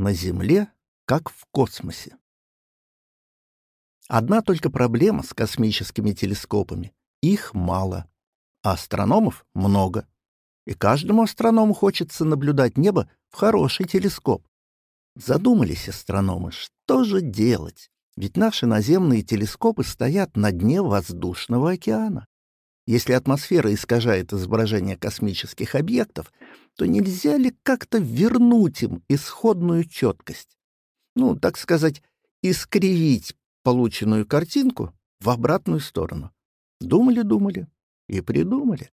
на Земле, как в космосе. Одна только проблема с космическими телескопами. Их мало, а астрономов много. И каждому астроному хочется наблюдать небо в хороший телескоп. Задумались астрономы, что же делать? Ведь наши наземные телескопы стоят на дне воздушного океана. Если атмосфера искажает изображение космических объектов, то нельзя ли как-то вернуть им исходную четкость? Ну, так сказать, искривить полученную картинку в обратную сторону. Думали-думали и придумали.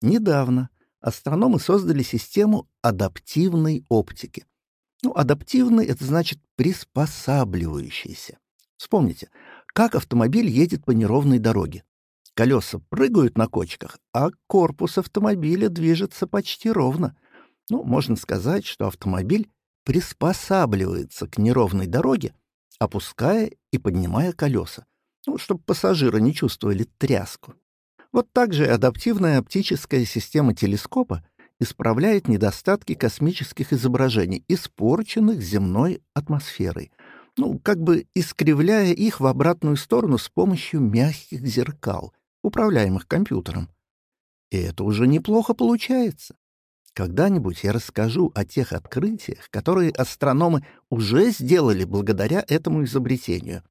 Недавно астрономы создали систему адаптивной оптики. Ну, адаптивный — это значит приспосабливающийся. Вспомните, как автомобиль едет по неровной дороге. Колеса прыгают на кочках, а корпус автомобиля движется почти ровно. Ну, можно сказать, что автомобиль приспосабливается к неровной дороге, опуская и поднимая колеса, ну, чтобы пассажиры не чувствовали тряску. Вот так же адаптивная оптическая система телескопа исправляет недостатки космических изображений, испорченных земной атмосферой, ну, как бы искривляя их в обратную сторону с помощью мягких зеркал, управляемых компьютером. И это уже неплохо получается. Когда-нибудь я расскажу о тех открытиях, которые астрономы уже сделали благодаря этому изобретению.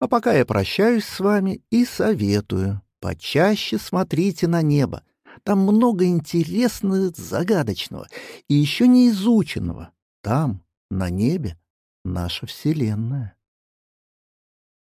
А пока я прощаюсь с вами и советую, почаще смотрите на небо. Там много интересного, загадочного и еще не изученного. Там, на небе, наша Вселенная.